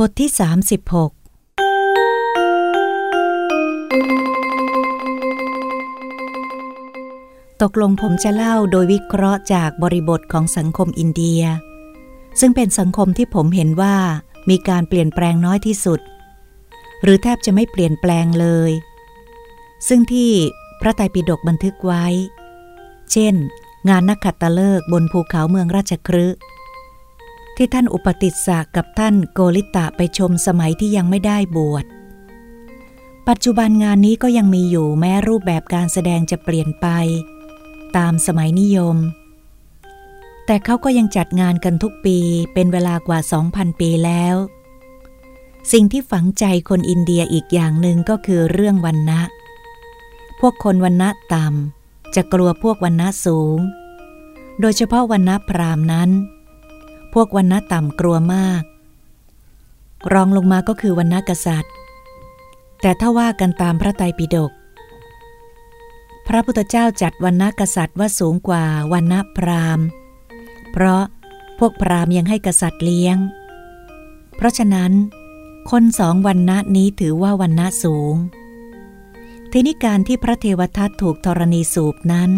บทที่ 36 ตกลงผมจะเล่าโดยวิเคราะห์จากบริบทของสังคมอินเดีย ซึ่งเป็นสังคมที่ผมเห็นว่ามีการเปลี่ยนแปลงน้อยที่สุด หรือแทบจะไม่เปลี่ยนแปลงเลย ซึ่งที่พระไตรปิฎกบันทึกไว้ เช่น งานนักขัตฤกษ์บนภูเขาเมืองราชครื ที่ท่านอุปติสสะกับท่านโกริตะไปชมสมัยที่ยังไม่ได้บวช ปัจจุบันงานนี้ก็ยังมีอยู่แม้รูปแบบการแสดงจะเปลี่ยนไป ตามสมัยนิยม แต่เขาก็ยังจัดงานกันทุกปีเป็นเวลากว่า 2,000 ปีแล้ว สิ่งที่ฝังใจคนอินเดียอีกอย่างหนึ่งก็คือเรื่องวันนะ พวกคนวันนะต่ำจะกลัวพวกวันนะสูง โดยเฉพาะวันนะพรามนั้น พวกวันณะต่ำกลัวมาก รองลงมาก็คือวันณะกษัตริย์ แต่ถ้าว่ากันตามพระไตรปิฎกพระพุทธเจ้าจัดวันณะกษัตริย์ว่าสูงกว่าวันณะพราหมณ์ เพราะพวกพราหมณ์ยังให้กษัตริย์เลี้ยง เพราะฉะนั้น คนสองวันณะนี้ถือว่าวันณะสูง ทีนี้การที่พระเทวทัตถูกธรณีสูบนั้น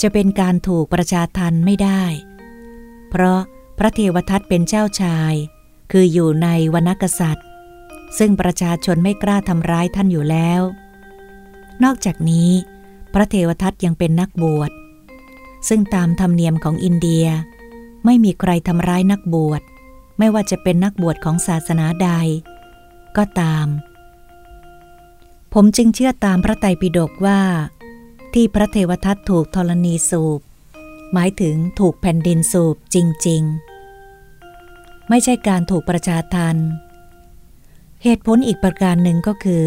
จะเป็นการถูกประชาทันไม่ได้ เพราะ พระเทวทัตเป็นเจ้าชาย คืออยู่ในวรรณกษัตริย์ ซึ่งประชาชนไม่กล้าทำร้ายท่านอยู่แล้ว นอกจากนี้ พระเทวทัตยังเป็นนักบวช ซึ่งตามธรรมเนียมของอินเดีย ไม่มีใครทำร้ายนักบวช ไม่ว่าจะเป็นนักบวชของศาสนาใด ก็ตาม ผมจึงเชื่อตามพระไตรปิฎกว่า ที่พระเทวทัตถูกธรณีสูบ หมายถึงถูกแผ่นดินสูบจริง ๆ ไม่ใช่การถูกประชาทันเหตุผลอีกประการหนึ่งก็คือ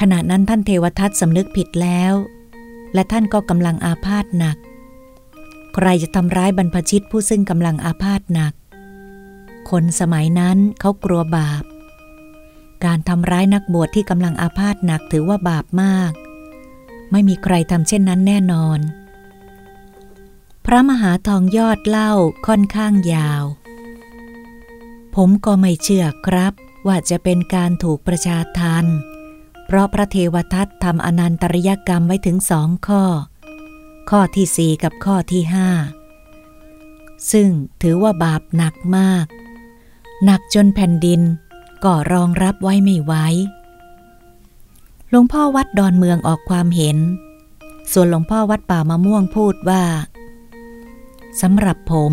ขณะนั้นท่านเทวทัตสำนึกผิดแล้ว และท่านก็กำลังอาพาธหนัก ใครจะทำร้ายบรรพชิตผู้ซึ่งกำลังอาพาธหนัก คนสมัยนั้นเขากลัวบาป การทำร้ายนักบวชที่กำลังอาพาธหนักถือว่าบาปมาก ไม่มีใครทำเช่นนั้นแน่นอน พระมหาทองยอดเล่าค่อนข้างยาว ผมก็ไม่เชื่อครับ ว่าจะเป็นการถูกประชาทานเพราะพระเทวทัตทำอนันตริยกรรมไว้ถึงสองข้อ ข้อที่สี่กับข้อที่ห้าซึ่งถือว่าบาปหนักมาก หนักจนแผ่นดินก็รองรับไว้ไม่ไหวหลวงพ่อวัดดอนเมืองออกความเห็น ส่วนหลวงพ่อวัดป่ามะม่วงพูดว่า สำหรับผม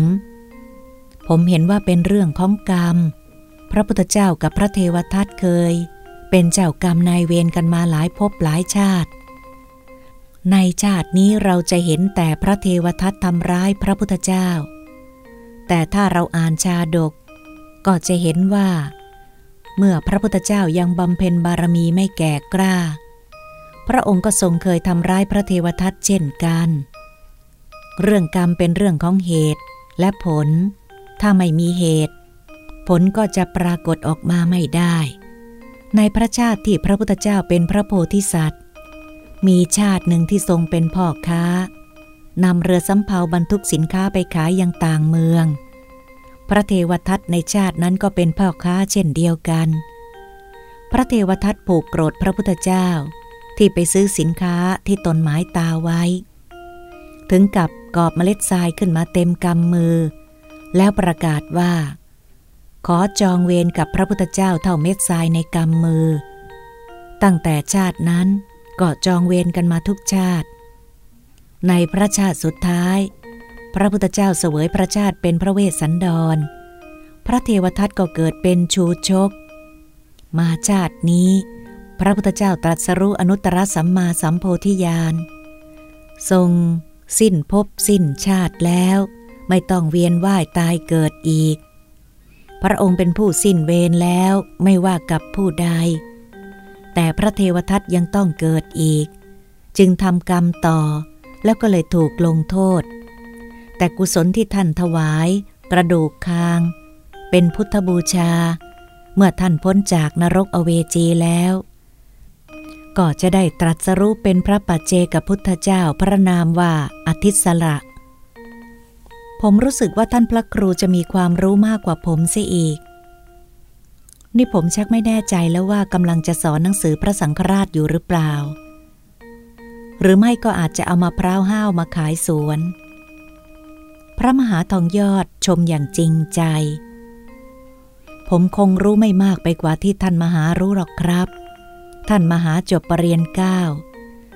ผมเห็นว่าเป็นเรื่องของกรรม พระพุทธเจ้ากับพระเทวทัตเคย เป็นเจ้ากรรมนายเวรกันมาหลายภพหลายชาติ ในชาตินี้เราจะเห็นแต่พระเทวทัตทำร้ายพระพุทธเจ้า แต่ถ้าเราอ่านชาดก ก็จะเห็นว่า เมื่อพระพุทธเจ้ายังบำเพ็ญบารมีไม่แก่กล้า พระองค์ก็ทรงเคยทำร้ายพระเทวทัตเช่นกันเเรื่องกรรมเป็นเรื่องของเหตุและผล ถ้าไม่มีเหตุ ผลก็จะปรากฏออกมาไม่ได้ ในพระชาติที่พระพุทธเจ้าเป็นพระโพธิสัตว์ มีชาติหนึ่งที่ทรงเป็นพ่อค้านำเรือสำเภาบรรทุกสินค้าไปขายยังต่างเมือง พระเทวทัตในชาตินั้นก็เป็นพ่อค้าเช่นเดียวกัน พระเทวทัตผูกโกรธพระพุทธเจ้าที่ไปซื้อสินค้าที่ตนหมายตาไว้ ถึงกับ กอบเมล็ดทรายขึ้นมาเต็มกำมือ แล้วประกาศว่า ขอจองเวรกับพระพุทธเจ้าเท่าเม็ดทรายในกำมือ ตั้งแต่ชาตินั้นก็จองเวรกันมาทุกชาติ ในพระชาติสุดท้าย พระพุทธเจ้าเสวยพระชาติเป็นพระเวสสันดร พระเทวทัตก็เกิดเป็นชูชก มาชาตินี้ พระพุทธเจ้าตรัสรู้อนุตตรสัมมาสัมโพธิญาณทรง สิ้นภพสิ้นชาติแล้ว ไม่ต้องเวียนว่ายตายเกิดอีก พระองค์เป็นผู้สิ้นเวรแล้วไม่ว่ากับผู้ใด แต่พระเทวทัตยังต้องเกิดอีก จึงทำกรรมต่อแล้วก็เลยถูกลงโทษ แต่กุศลที่ท่านถวาย กระดูกคาง เป็นพุทธบูชา เมื่อท่านพ้นจากนรกอเวจีแล้ว ก็จะได้ตรัสรู้เป็นพระปัจเจกพุทธเจ้าพระนามว่าอาทิสละผมรู้สึกว่าท่านพระครูจะมีความรู้มากกว่าผมเสียอีก นี่ผมชักไม่แน่ใจแล้วว่ากำลังจะสอนหนังสือพระสังฆราชอยู่หรือเปล่า หรือไม่ก็อาจจะเอามาพร้าวห้าวมาขายสวน พระมหาทองยอดชมอย่างจริงใจ ผมคงรู้ไม่มากไปกว่าที่ท่านมหารู้หรอกครับ ท่านมหาจบปรริญญาเก้า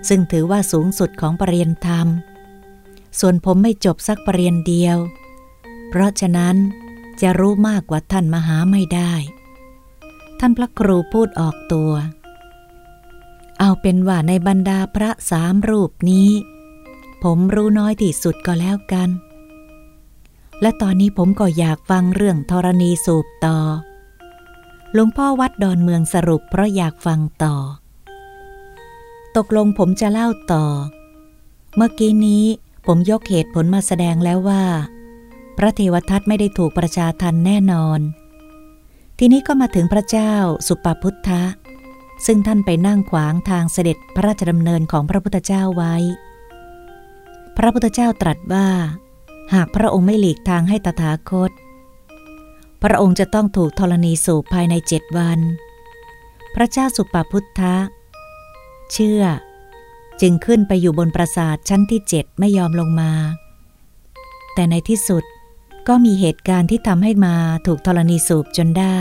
ซึ่งถือว่าสูงสุดของปรริญญาธรรม ส่วนผมไม่จบสักปรริญญาเดียว เพราะฉะนั้นจะรู้มากกว่าท่านมหาไม่ได้ ท่านพระครูพูดออกตัว เอาเป็นว่าในบรรดาพระสามรูปนี้ ผมรู้น้อยที่สุดก็แล้วกัน และตอนนี้ผมก็อยากฟังเรื่องธรณีสูบต่อ หลวงพ่อวัดดอนเมืองสรุปเพราะอยากฟังต่อ ตกลงผมจะเล่าต่อ เมื่อกี้นี้ผมยกเหตุผลมาแสดงแล้วว่า พระเทวทัตไม่ได้ถูกประชาทันแน่นอน ทีนี้ก็มาถึงพระเจ้าสุปพุทธะ ซึ่งท่านไปนั่งขวางทางเสด็จพระราชดำเนินของพระพุทธเจ้าไว้ พระพุทธเจ้าตรัสว่า หากพระองค์ไม่หลีกทางให้ตถาคต พระองค์จะต้องถูกธรณีสูบภายในเจ็ดวัน พระเจ้าสุปพุทธะ เชื่อ จึงขึ้นไปอยู่บนปราสาทชั้นที่เจ็ดไม่ยอมลงมา แต่ในที่สุดก็มีเหตุการณ์ที่ทำให้มาถูกธรณีสูบจนได้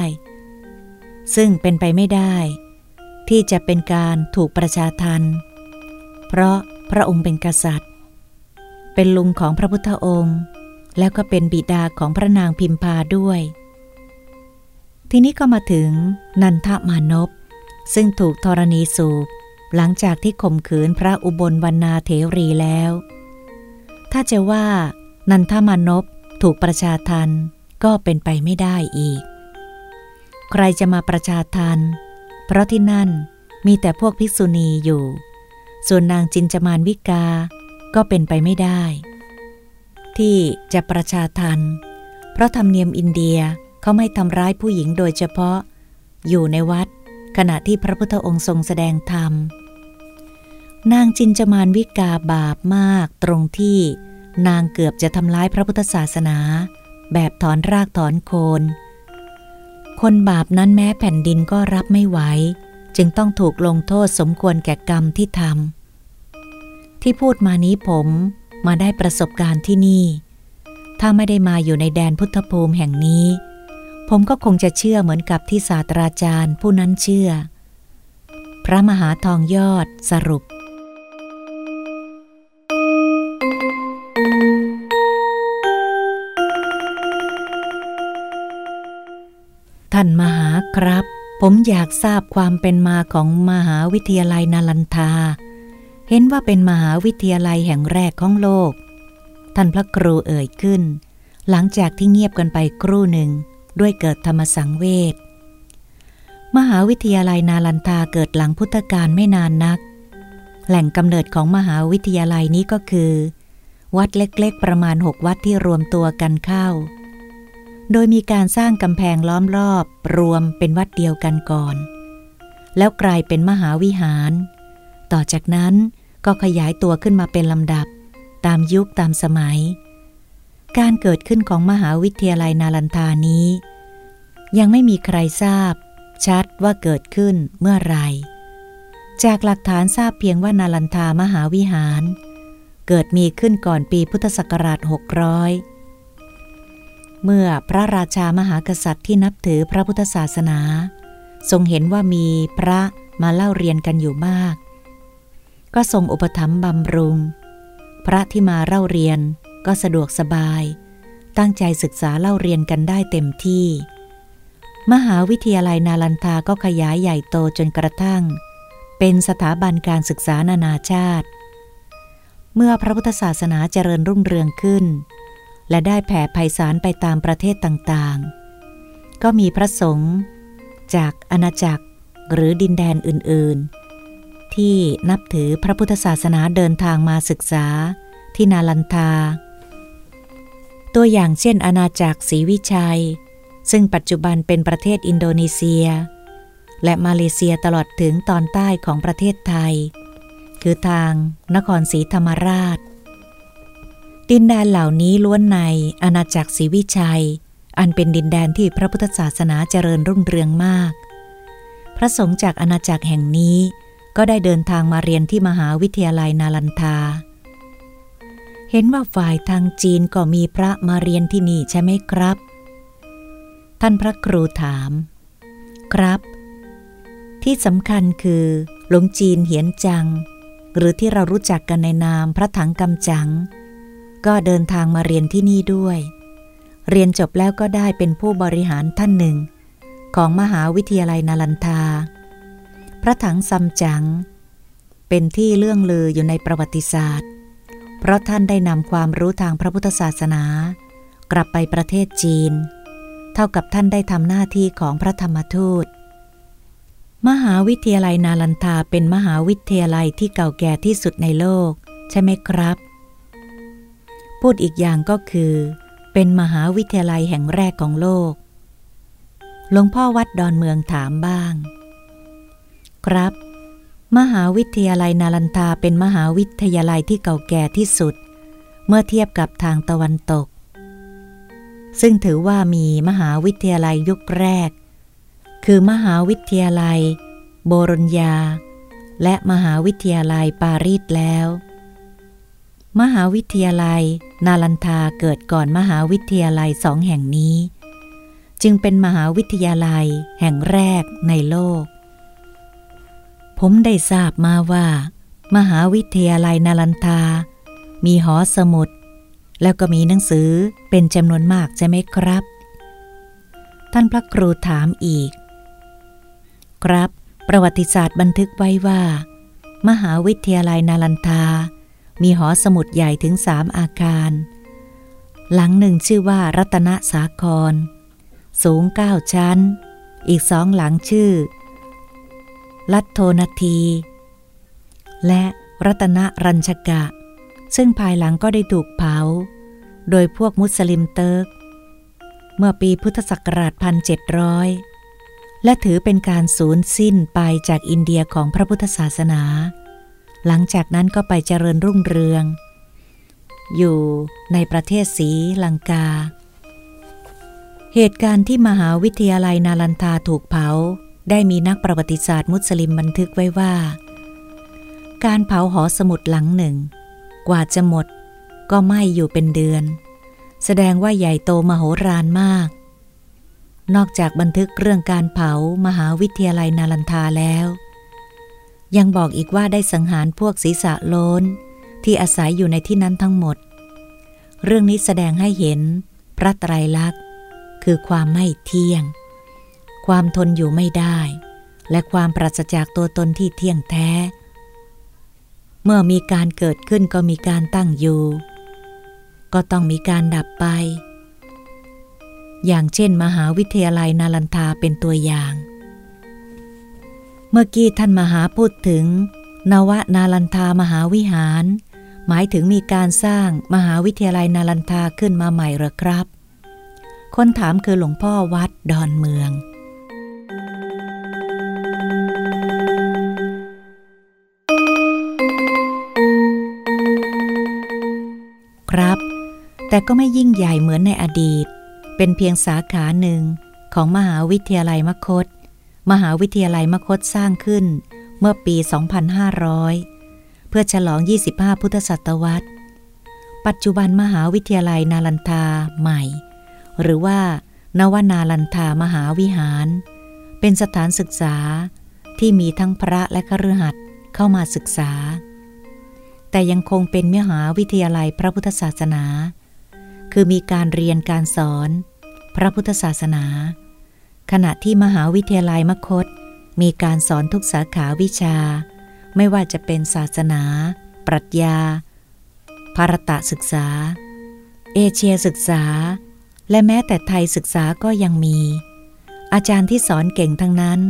ซึ่งเป็นไปไม่ได้ ที่จะเป็นการถูกประชาทัน เพราะพระองค์เป็นกษัตริย์ เป็นลุงของพระพุทธองค์ แล้วก็เป็นบิดาของพระนางพิมพาด้วย ทีนี้ก็มาถึงนันทมานพ ซึ่งถูกธรณีสูบหลังจากที่ข่มขืนพระอุบลวรรณาเถรีแล้ว ถ้าจะว่า นันทมานพถูกประชาทันก็เป็นไปไม่ได้อีก ใครจะมาประชาทันเพราะที่นั่นมีแต่พวกภิกษุณีอยู่ ส่วนนางจินจมานวิกา ก็เป็นไปไม่ได้ ที่จะประชาทันเพราะธรรมเนียมอินเดีย เขาไม่ทำร้ายผู้หญิงโดยเฉพาะ อยู่ในวัด ขณะที่พระพุทธองค์ทรงแสดงธรรม นางจินจมานวิกาบาปมากตรงที่ นางเกือบจะทำร้ายพระพุทธศาสนา แบบถอนรากถอนโคน คนบาปนั้นแม้แผ่นดินก็รับไม่ไหวจึงต้องถูกลงโทษสมควรแก่กรรมที่ทำที่พูดมานี้ผมมาได้ประสบการณ์ที่นี่ ถ้าไม่ได้มาอยู่ในแดนพุทธภูมิแห่งนี้ ผมก็คงจะเชื่อเหมือนกับที่ศาสตราจารย์ผู้นั้นเชื่อ พระมหาทองยอดสรุป ท่านมหาครับ ผมอยากทราบความเป็นมาของมหาวิทยาลัยนาลันทา เห็นว่าเป็นมหาวิทยาลัยแห่งแรกของโลก ท่านพระครูเอ่ยขึ้น หลังจากที่เงียบกันไปครู่หนึ่ง ด้วยเกิดธรรมสังเวช มหาวิทยาลัยนาลันทาเกิดหลังพุทธกาลไม่นานนัก แหล่งกำเนิดของมหาวิทยาลัยนี้ก็คือ วัดเล็กๆ ประมาณหกวัดที่รวมตัวกันเข้า โดยมีการสร้างกำแพงล้อมรอบรวมเป็นวัดเดียวกันก่อน แล้วกลายเป็นมหาวิหาร ต่อจากนั้นก็ขยายตัวขึ้นมาเป็นลำดับ ตามยุคตามสมัย การเกิดขึ้นของมหาวิทยาลัยนาลันทานี้ ยังไม่มีใครทราบ ชัดว่าเกิดขึ้นเมื่อไรจากหลักฐานทราบเพียงว่านาลันทามหาวิหาร เกิดมีขึ้นก่อนปีพุทธศักราช 600 เมื่อพระราชามหากษัตริย์ที่นับถือพระพุทธศาสนา ทรงเห็นว่ามีพระมาเล่าเรียนกันอยู่มาก ก็ทรงอุปถัมภ์บำรุง พระที่มาเล่าเรียน ก็สะดวกสบาย ตั้งใจศึกษาเล่าเรียนกันได้เต็มที่ มหาวิทยาลัยนาลันทาก็ขยายใหญ่โตจนกระทั่ง เป็นสถาบันการศึกษานานาชาติ เมื่อพระพุทธศาสนาเจริญรุ่งเรืองขึ้น และได้แผ่ไพศาลไปตามประเทศต่างๆ ก็มีพระสงฆ์จากอาณาจักรหรือดินแดนอื่นๆที่นับถือพระพุทธศาสนาเดินทางมาศึกษา ที่นาลันทา ตัวอย่างเช่นอาณาจักรศรีวิชัย ซึ่งปัจจุบันเป็นประเทศอินโดนีเซีย และมาเลเซียตลอดถึงตอนใต้ของประเทศไทย คือทางนครศรีธรรมราช ดินแดนเหล่านี้ล้วนในอาณาจักรศรีวิชัย อันเป็นดินแดนที่พระพุทธศาสนาเจริญรุ่งเรืองมาก พระสงฆ์จากอาณาจักรแห่งนี้ก็ได้เดินทางมาเรียนที่มหาวิทยาลัยนาลันทา เห็นว่าฝ่ายทางจีนก็มีพระมาเรียนที่นี่ใช่ไหมครับ ท่านพระครูถาม ครับ ที่สำคัญคือหลวงจีนเหียนจัง หรือที่เรารู้จักกันในนามพระถังกำจัง ก็เดินทางมาเรียนที่นี่ด้วย เรียนจบแล้วก็ได้เป็นผู้บริหารท่านหนึ่ง ของมหาวิทยาลัยนาลันทา พระถังซัมจัง เป็นที่เลื่องลืออยู่ในประวัติศาสตร์ เพราะท่านได้นำความรู้ทางพระพุทธศาสนา กลับไปประเทศจีน เท่ากับท่านได้ทำหน้าที่ของพระธรรมทูต มหาวิทยาลัยนาลันทาเป็นมหาวิทยาลัยที่เก่าแก่ที่สุดในโลก ใช่ไหมครับ พูดอีกอย่างก็คือ เป็นมหาวิทยาลัยแห่งแรกของโลกหลวงพ่อวัดดอนเมืองถามบ้าง ครับ มหาวิทยาลัยนาลันทาเป็นมหาวิทยาลัยที่เก่าแก่ที่สุด เมื่อเทียบกับทางตะวันตก ซึ่งถือว่ามีมหาวิทยาลัยยุคแรก คือมหาวิทยาลัย โบรญญา และมหาวิทยาลัยปารีสแล้ว มหาวิทยาลัย นาลันทาเกิดก่อนมหาวิทยาลัยสองแห่งนี้ จึงเป็นมหาวิทยาลัยแห่งแรกในโลก ผมได้ทราบมาว่า มหาวิทยาลัยนาลันทา มีหอสมุด แล้วก็มีหนังสือเป็นจำนวนมากใช่ไหมครับ ท่านพระครูถามอีก ครับ ประวัติศาสตร์บันทึกไว้ว่า มหาวิทยาลัยนาลันทา มีหอสมุดใหญ่ถึงสามอาคาร หลังหนึ่งชื่อว่ารัตนสาคร สูงเก้าชั้น อีกสองหลังชื่อ ลัทโทนาที และรัตนรัญชกะ ซึ่งภายหลังก็ได้ถูกเผา โดยพวกมุสลิมเติร์ก เมื่อปีพุทธศักราชพันเจ็ดร้อยและถือเป็นการสูญสิ้นไปจากอินเดียของพระพุทธศาสนา หลังจากนั้นก็ไปเจริญรุ่งเรือง อยู่ในประเทศสีลังกา เหตุการณ์ที่มหาวิทยาลัยนาลันทาถูกเผา ได้มีนักประวัติศาสตร์มุสลิมบันทึกไว้ว่า การเผาหอสมุดหลังหนึ่ง กว่าจะหมด ก็ไหม้อยู่เป็นเดือน แสดงว่าใหญ่โตมโหฬารมาก นอกจากบันทึกเรื่องการเผามหาวิทยาลัยนาลันทาแล้ว ยังบอกอีกว่าได้สังหารพวกศีรษะโลนที่อาศัยอยู่ในที่นั้นทั้งหมด เรื่องนี้แสดงให้เห็นพระไตรลักษณ์ คือความไม่เที่ยง ความทนอยู่ไม่ได้ และความปราศจากตัวตนที่เที่ยงแท้ เมื่อมีการเกิดขึ้นก็มีการตั้งอยู่ ก็ต้องมีการดับไป อย่างเช่น มหาวิทยาลัยนาลันทาเป็นตัวอย่าง เมื่อกี้ท่านมหาพูดถึง นวนาลันทามหาวิหาร หมายถึงมีการสร้างมหาวิทยาลัยนาลันทาขึ้นมาใหม่หรือครับคนถามคือหลวงพ่อวัดดอนเมือง แต่ก็ไม่ยิ่งใหญ่เหมือนในอดีต เป็นเพียงสาขาหนึ่งของมหาวิทยาลัยมคต มหาวิทยาลัยมคตสร้างขึ้นเมื่อปี 2500 เพื่อฉลอง 25 พุทธศตวรรษ ปัจจุบันมหาวิทยาลัยนาลันทาใหม่ หรือว่านวนาลันทามหาวิหาร เป็นสถานศึกษาที่มีทั้งพระและคฤหัสถ์เข้ามาศึกษา แต่ยังคงเป็นมหาวิทยาลัยพระพุทธศาสนา คือมีการเรียนการสอน พระพุทธศาสนา ขณะที่มหาวิทยาลัยมคต มีการสอนทุกสาขาวิชา ไม่ว่าจะเป็นศาสนา ปรัชญา ภารตะศึกษา เอเชียศึกษา และแม้แต่ไทยศึกษาก็ยังมี อาจารย์ที่สอนเก่งทั้งนั้น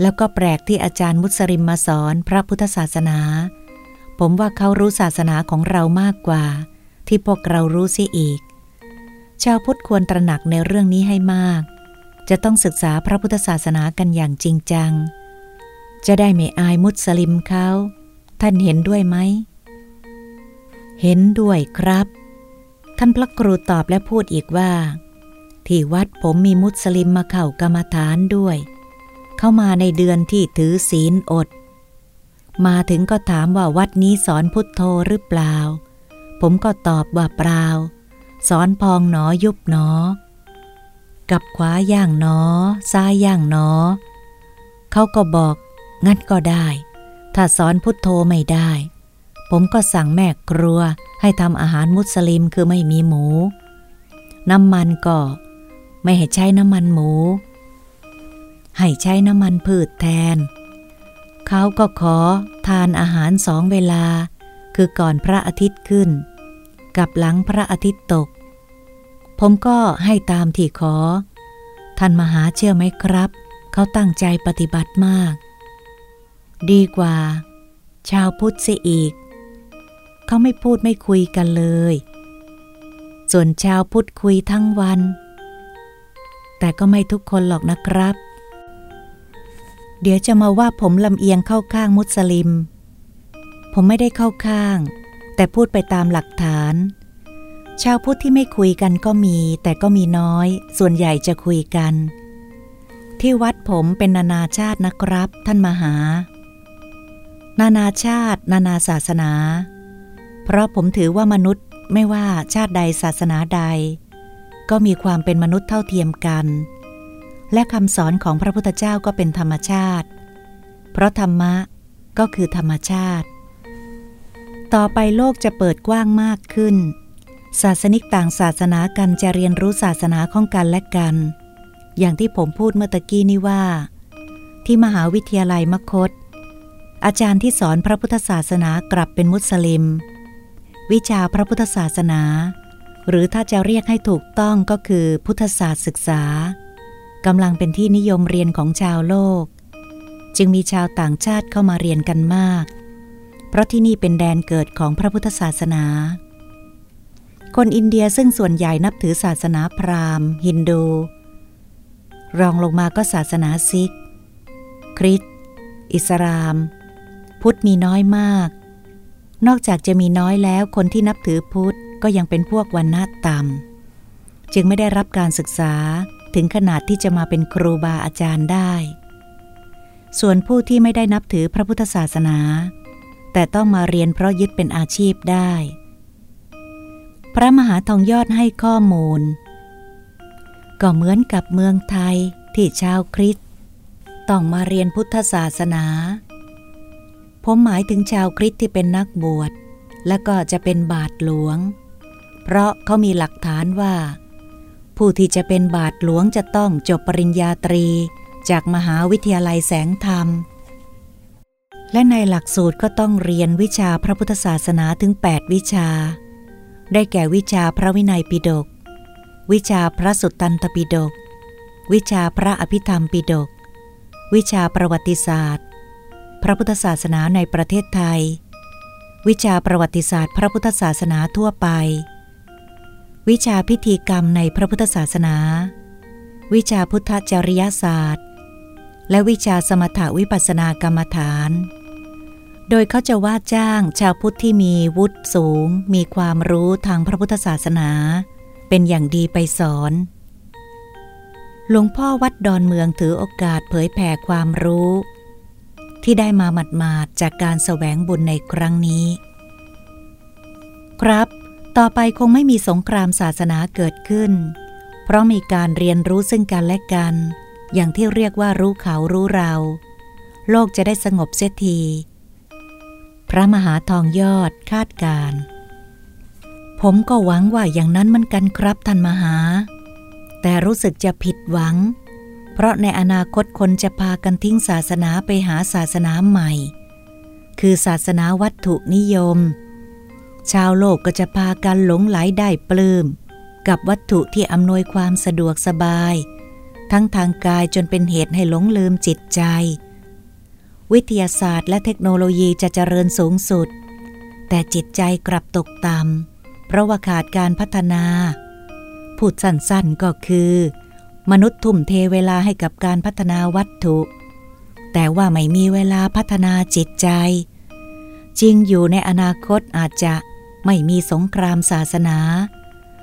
แล้วก็แปลกที่อาจารย์มุสลิมมาสอนพระพุทธศาสนา ผมว่าเขารู้ศาสนาของเรามากกว่าที่พวกเรารู้เสียอีก ชาวพุทธควรตระหนักในเรื่องนี้ให้มาก จะต้องศึกษาพระพุทธศาสนากันอย่างจริงจัง จะได้ไม่อายมุสลิมเขา ท่านเห็นด้วยไหม เห็นด้วยครับ ท่านพระครูตอบและพูดอีกว่า ที่วัดผมมีมุสลิมมาเข้ากรรมฐานด้วย เข้ามาในเดือนที่ถือศีลอด มาถึงก็ถามว่าวัดนี้สอนพุทโธหรือเปล่า ผมก็ตอบว่าเปล่า สอนพองหนอยุบหนอ กับขวาย่างหนอ ซ้ายย่างหนอ เขาก็บอก งั้นก็ได้ ถ้าสอนพุทโธไม่ได้ ผมก็สั่งแม่ครัวให้ทำอาหารมุสลิมคือไม่มีหมู น้ำมันก็ ไม่ให้ใช้น้ำมันหมู ให้ใช้น้ำมันพืชแทน เขาก็ขอทานอาหารสองเวลา คือก่อนพระอาทิตย์ขึ้น กับหลังพระอาทิตย์ตก ผมก็ให้ตามที่ขอ ท่านมหาเชื่อไหมครับ เขาตั้งใจปฏิบัติมาก ดีกว่า ชาวพุทธเสียอีก เขาไม่พูดไม่คุยกันเลย ส่วนชาวพุทธคุยทั้งวัน แต่ก็ไม่ทุกคนหรอกนะครับ เดี๋ยวจะมาว่าผมลำเอียงเข้าข้างมุสลิม ผมไม่ได้เข้าข้าง แต่พูดไปตามหลักฐาน ชาวพุทธที่ไม่คุยกันก็มี แต่ก็มีน้อย ส่วนใหญ่จะคุยกัน ที่วัดผมเป็นนานาชาตินะครับ ท่านมหา นานาชาติ นานาศาสนา เพราะผมถือว่ามนุษย์ไม่ว่าชาติใดศาสนาใด ก็มีความเป็นมนุษย์เท่าเทียมกัน และคำสอนของพระพุทธเจ้าก็เป็นธรรมชาติ เพราะธรรมะก็คือธรรมชาติ ต่อไปโลกจะเปิดกว้างมากขึ้น ศาสนิกต่างศาสนากันจะเรียนรู้ศาสนาของกันและกัน อย่างที่ผมพูดเมื่อตะกี้นี้ว่า ที่มหาวิทยาลัยมคต อาจารย์ที่สอนพระพุทธศาสนากลับเป็นมุสลิม วิชาพระพุทธศาสนา หรือถ้าจะเรียกให้ถูกต้องก็คือพุทธศาสตร์ศึกษากำลังเป็นที่นิยมเรียนของชาวโลก จึงมีชาวต่างชาติเข้ามาเรียนกันมาก เพราะที่นี่เป็นแดนเกิดของพระพุทธศาสนา คนอินเดียซึ่งส่วนใหญ่นับถือศาสนาพราหมณ์ ฮินดู รองลงมาก็ศาสนาซิก คริสต์อิสลาม พุทธมีน้อยมาก นอกจากจะมีน้อยแล้วคนที่นับถือพุทธก็ยังเป็นพวกวันนาต่ำจึงไม่ได้รับการศึกษาถึงขนาดที่จะมาเป็นครูบาอาจารย์ได้ ส่วนผู้ที่ไม่ได้นับถือพระพุทธศาสนา แต่ต้องมาเรียนเพราะยึดเป็นอาชีพได้ พระมหาทองยอดให้ข้อมูล ก็เหมือนกับเมืองไทยที่ชาวคริสต์ต้องมาเรียนพุทธศาสนา ผมหมายถึงชาวคริสต์ที่เป็นนักบวช และก็จะเป็นบาทหลวง เพราะเขามีหลักฐานว่า ผู้ที่จะเป็นบาทหลวงจะต้องจบปริญญาตรีจากมหาวิทยาลัยแสงธรรม และในหลักสูตรก็ต้องเรียนวิชาพระพุทธศาสนาถึง 8 วิชา ได้แก่วิชาพระวินัยปิฎกวิชาพระสุตตันตปิฎกวิชาพระอภิธรรมปิฎกวิชาประวัติศาสตร์ พระพุทธศาสนาในประเทศไทย วิชาประวัติศาสตร์ พระพุทธศาสนาทั่วไป วิชาพิธีกรรมในพระพุทธศาสนา วิชาพุทธจริยศาสตร์ และวิชาสมถาวิปัสนากรรมฐาน โดยเขาจะว่าจ้างชาวพุทธที่มีวุฒิสูง มีความรู้ทางพระพุทธศาสนา เป็นอย่างดีไปสอน หลวงพ่อวัดดอนเมืองถือโอกาสเผยแผ่ความรู้ ที่ได้มาหมาดๆจากการแสวงบุญในครั้งนี้ ครับ ต่อไปคงไม่มีสงครามศาสนาเกิดขึ้น เพราะมีการเรียนรู้ซึ่งกันและกัน อย่างที่เรียกว่ารู้เขารู้เรา โลกจะได้สงบเสียที พระมหาทองยอดคาดการ ผมก็หวังว่าอย่างนั้นมันกันครับท่านมหา แต่รู้สึกจะผิดหวัง เพราะในอนาคตคนจะพากันทิ้งศาสนาไปหาศาสนาใหม่ คือศาสนาวัตถุนิยม ชาวโลกก็จะพากันหลงไหลได้ปลืม้มกับวัตถุที่อำนวยความสะดวกสบาย ทั้งทางกายจนเป็นเหตุให้หลงลืมจิตใจ วิทยาศาสตร์และเทคโนโลยีจะเจริญสูงสุด แต่จิตใจกลับตกต่ำเพราะว่าขาดการพัฒนา พูดสั้นๆก็คือ มนุษย์ทุ่มเทเวลาให้กับการพัฒนาวัตถุ แต่ว่าไม่มีเวลาพัฒนาจิตใจ จริงอยู่ในอนาคตอาจจะไม่มีสงครามศาสนา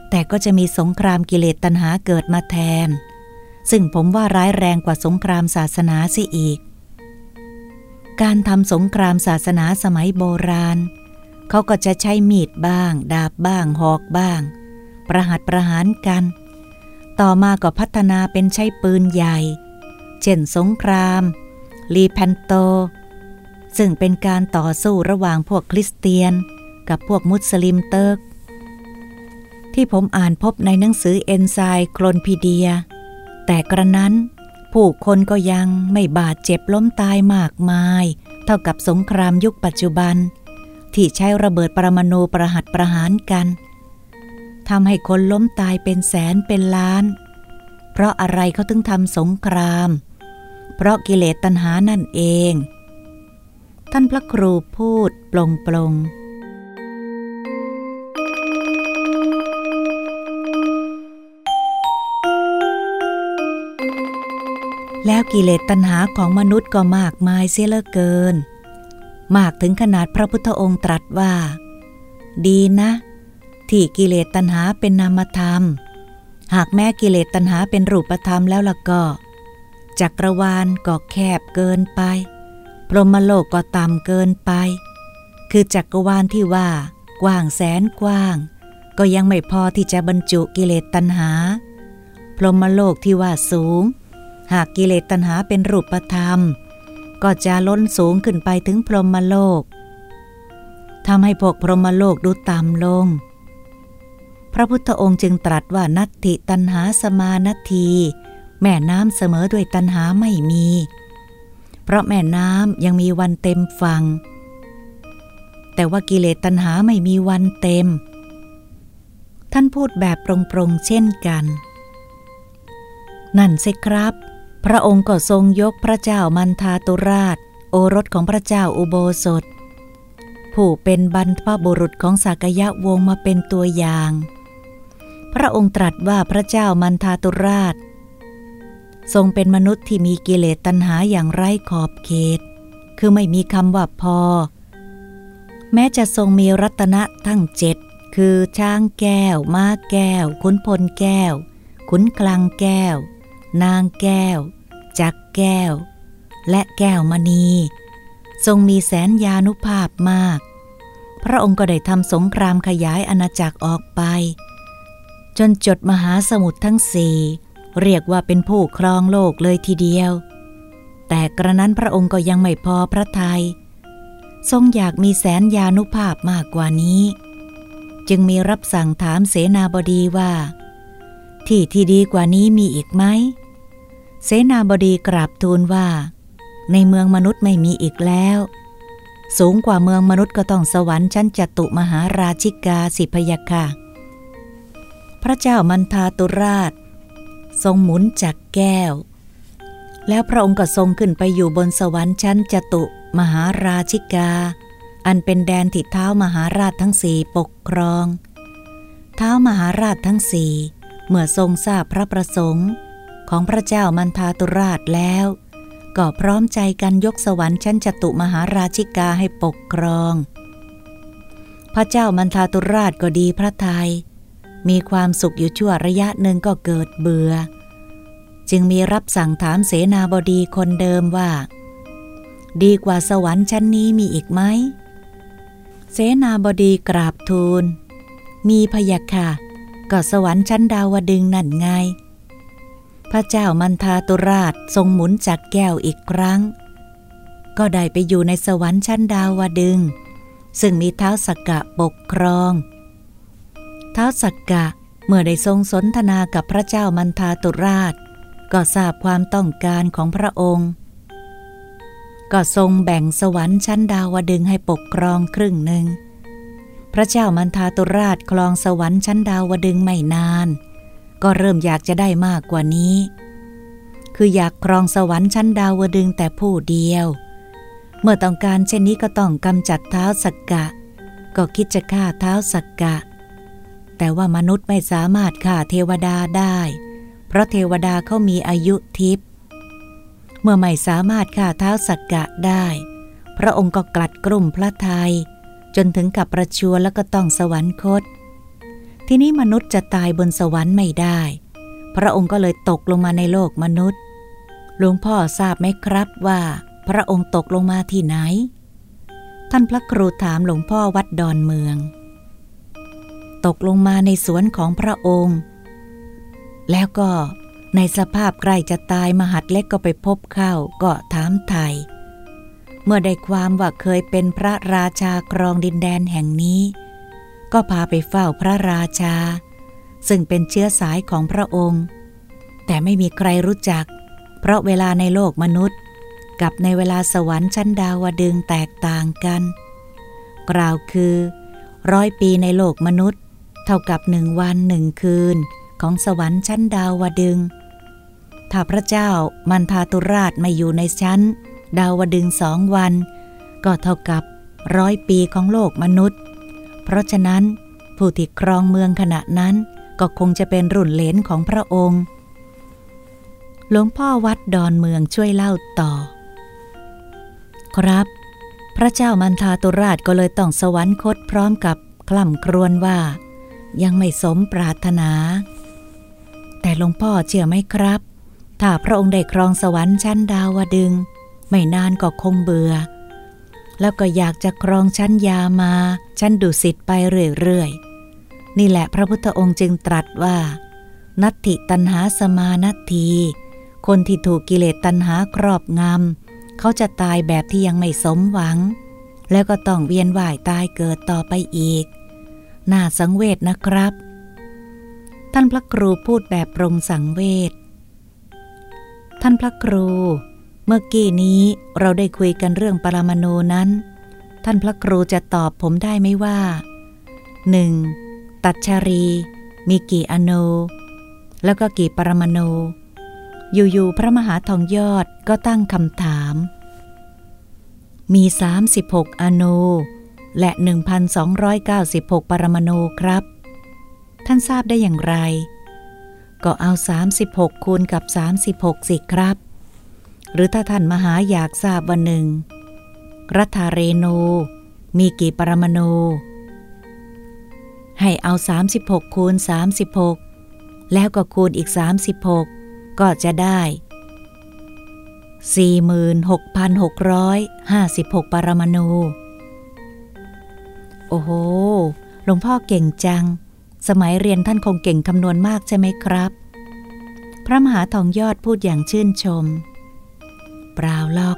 แต่ก็จะมีสงครามกิเลสตัณหาเกิดมาแทน ซึ่งผมว่าร้ายแรงกว่าสงครามศาสนาเสียอีก การทำสงครามศาสนาสมัยโบราณ เขาก็จะใช้มีดบ้าง ดาบบ้าง หอกบ้าง ประหัตประหารกัน ต่อมาก็พัฒนาเป็นใช้ปืนใหญ่ เช่นสงคราม ลีแพนโต ซึ่งเป็นการต่อสู้ระหว่างพวกคริสเตียน กับพวกมุสลิมเติร์กที่ผมอ่านพบในหนังสือเอนไซโคลนพีเดีย แต่กระนั้น ผู้คนก็ยังไม่บาดเจ็บล้มตายมากมาย เท่ากับสงครามยุคปัจจุบัน ที่ใช้ระเบิดปรมาณูประหัตประหารกันทำให้คนล้มตายเป็นแสนเป็นล้าน เพราะอะไรเขาถึงทำสงคราม เพราะกิเลสตัณหานั่นเอง ท่านพระครูพูดปลงปลง แล้วกิเลสตัณหาของมนุษย์ก็มากมายเสียเหลือเกิน มากถึงขนาดพระพุทธองค์ตรัสว่า ดีนะ ที่กิเลสตัณหาเป็นนามธรรม หากแม้กิเลสตัณหาเป็นรูปธรรมแล้วล่ะก็จักรวาลก็แคบเกินไป พรหมโลกก็ต่ำเกินไป คือจักรวาลที่ว่ากว้างแสนกว้าง ก็ยังไม่พอที่จะบรรจุกิเลสตัณหา พรหมโลกที่ว่าสูง หากกิเลสตัณหาเป็นรูปธรรม ก็จะล้นสูงขึ้นไปถึงพรหมโลกทำให้พวกพรหมโลกดูต่ำลง พระพุทธองค์จึงตรัสว่านัตติตัณหาสมานทีแม่น้ำเสมอด้วยตัณหาไม่มี เพราะแม่น้ำยังมีวันเต็มฟัง แต่ว่ากิเลสตัณหาไม่มีวันเต็ม ท่านพูดแบบปรงๆเช่นกัน นั่นสิครับ พระองค์ก็ทรงยกพระเจ้ามันทาตุราช โอรสของพระเจ้าอุโบสถ ผู้เป็นบรรพบุรุษของสากยะวงมาเป็นตัวอย่าง พระองค์ตรัสว่าพระเจ้ามันทาตุราช ทรงเป็นมนุษย์ที่มีกิเลสตัณหาอย่างไร้ขอบเขต คือไม่มีคำว่าพอ แม้จะทรงมีรัตนะทั้งเจ็ดคือช้างแก้ว ม้าแก้ว ขุนพลแก้ว ขุนกลางแก้ว นางแก้ว จักแก้ว และแก้วมณี ทรงมีแสนยานุภาพมาก พระองค์ก็ได้ทำสงครามขยายอาณาจักรออกไป จนจดมหาสมุทรทั้งสี่เรียกว่าเป็นผู้ครองโลกเลยทีเดียว แต่กระนั้นพระองค์ก็ยังไม่พอพระทยัยทรงอยากมีแสนยานุภาพมากกว่านี้ จึงมีรับสั่งถามเสนาบดีว่า ที่ที่ดีกว่านี้มีอีกไหม เสนาบดีกราบทูลว่า ในเมืองมนุษย์ไม่มีอีกแล้ว สูงกว่าเมืองมนุษย์ก็ต้องสวรรค์ชั้นจตุมหาราชิกาสิพยาค่ะ พระเจ้ามันทาตุราช ทรงหมุนจากแก้ว แล้วพระองค์ก็ทรงขึ้นไปอยู่บนสวรรค์ชั้นจตุมหาราชิกา อันเป็นแดนที่เท้ามหาราชทั้งสี่ปกครอง เท้ามหาราชทั้งสี่เมื่อทรงทราบพระประสงค์ ของพระเจ้ามันทาตุราชแล้ว ก็พร้อมใจกันยกสวรรค์ชั้นจตุมหาราชิกาให้ปกครอง พระเจ้ามันทาตุราชก็ดีพระทยัยมีความสุขอยู่ชั่วระยะหนึ่งก็เกิดเบื่อ จึงมีรับสั่งถามเสนาบดีคนเดิมว่า ดีกว่าสวรรค์ชั้นนี้มีอีกไหม เสนาบดีกราบทูล มีพยาค่ะก็สวรรค์ชั้นดาวดึงนั่นไง พระเจ้ามันทาตุราชทรงหมุนจากแก้วอีกครั้ง ก็ได้ไปอยู่ในสวรรค์ชั้นดาวดึง ซึ่งมีเท้าสักกะปกครอง เท้าสักกะเมื่อได้ทรงสนทนากับพระเจ้ามันทาตุราช ก็ทราบความต้องการของพระองค์ ก็ทรงแบ่งสวรรค์ชั้นดาวดึงให้ปกครองครึ่งหนึ่ง พระเจ้ามันทาตุราชคลองสวรรค์ชั้นดาวดึงไม่นาน ก็เริ่มอยากจะได้มากกว่านี้ คืออยากครองสวรรค์ชั้นดาวดึงแต่ผู้เดียว เมื่อต้องการเช่นนี้ก็ต้องกำจัดเท้าสักกะ ก็คิดจะฆ่าเท้าสักกะ แต่ว่ามนุษย์ไม่สามารถฆ่าเทวดาได้ เพราะเทวดาเขามีอายุทิพย์เมื่อไม่สามารถฆ่าเท้าสักกะได้ พระองค์ก็กลัดกลุ่มพระไทย จนถึงกับประชวรแล้วก็ต้องสวรรคต ทีนี้มนุษย์จะตายบนสวรรค์ไม่ได้ พระองค์ก็เลยตกลงมาในโลกมนุษย์ หลวงพ่อทราบไหมครับว่า พระองค์ตกลงมาที่ไหน ท่านพระครูถามหลวงพ่อวัดดอนเมือง ตกลงมาในสวนของพระองค์ แล้วก็ในสภาพใกล้จะตายมหัดเล็กก็ไปพบเข้าก็ถามไทย เมื่อได้ความว่าเคยเป็นพระราชาครองดินแดนแห่งนี้ ก็พาไปเฝ้าพระราชา ซึ่งเป็นเชื้อสายของพระองค์ แต่ไม่มีใครรู้จัก เพราะเวลาในโลกมนุษย์ กับในเวลาสวรรค์ชั้นดาวดึงแตกต่างกัน กล่าวคือ ร้อยปีในโลกมนุษย์ เท่ากับหนึ่งวันหนึ่งคืนของสวรรค์ชั้นดาวดึง ถ้าพระเจ้ามันทาตุราชไม่อยู่ในชั้น ดาวดึงสองวัน ก็เท่ากับร้อยปีของโลกมนุษย์ เพราะฉะนั้น ผู้ที่ครองเมืองขณะนั้นก็คงจะเป็นรุ่นเลนของพระองค์ หลวงพ่อวัดดอนเมืองช่วยเล่าต่อ ครับ พระเจ้ามันทาตุราชก็เลยต้องสวรรคตพร้อมกับคล่ำครวญว่า ยังไม่สมปรารถนา แต่หลวงพ่อเชื่อไหมครับ ถ้าพระองค์ได้ครองสวรรค์ชั้นดาวดึง ไม่นานก็คงเบื่อ แล้วก็อยากจะครองชั้นยามาชั้นดุสิตไปเรื่อยๆ นี่แหละพระพุทธองค์จึงตรัสว่า นัตถิตันหาสมานัตที คนที่ถูกกิเลสตันหาครอบงำเขาจะตายแบบที่ยังไม่สมหวัง แล้วก็ต้องเวียนว่ายตายเกิดต่อไปอีก น่าสังเวชนะครับ ท่านพระครูพูดแบบปรงสังเวชท่านพระครู เมื่อกี้นี้เราได้คุยกันเรื่องปรมาณูนั้น ท่านพระครูจะตอบผมได้ไหมว่าหนึ่งตัดชารี มีกี่อนูแล้วก็กี่ปรมาณูอยู่ๆพระมหาทองยอดก็ตั้งคำถาม มี 36 อนูและ 1,296 ปรมาณูครับ ท่านทราบได้อย่างไร ก็เอา 36 คูณกับ 36 สิครับ หรือถ้าท่านมหาอยากทราบวันหนึ่ง รัฐาเรโน มีกี่ปรมาณูให้เอา 36 คูณ 36 แล้วก็คูณอีก 36 ก็จะได้ 46,656 ปรมาณูโอ้โห หลวงพ่อเก่งจัง สมัยเรียนท่านคงเก่งคำนวณมากใช่ไหมครับ พระมหาทองยอดพูดอย่างชื่นชม เปล่าลอก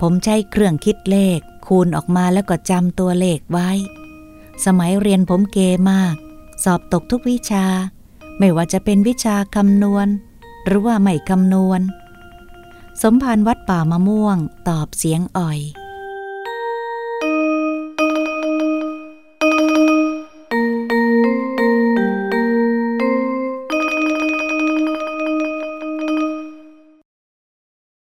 ผมใช้เครื่องคิดเลข คูณออกมาแล้วก็จำตัวเลขไว้ สมัยเรียนผมเกมาก สอบตกทุกวิชา ไม่ว่าจะเป็นวิชาคำนวณ หรือว่าไม่คำนวณ สมภารวัดป่ามะม่วงตอบเสียงอ่อย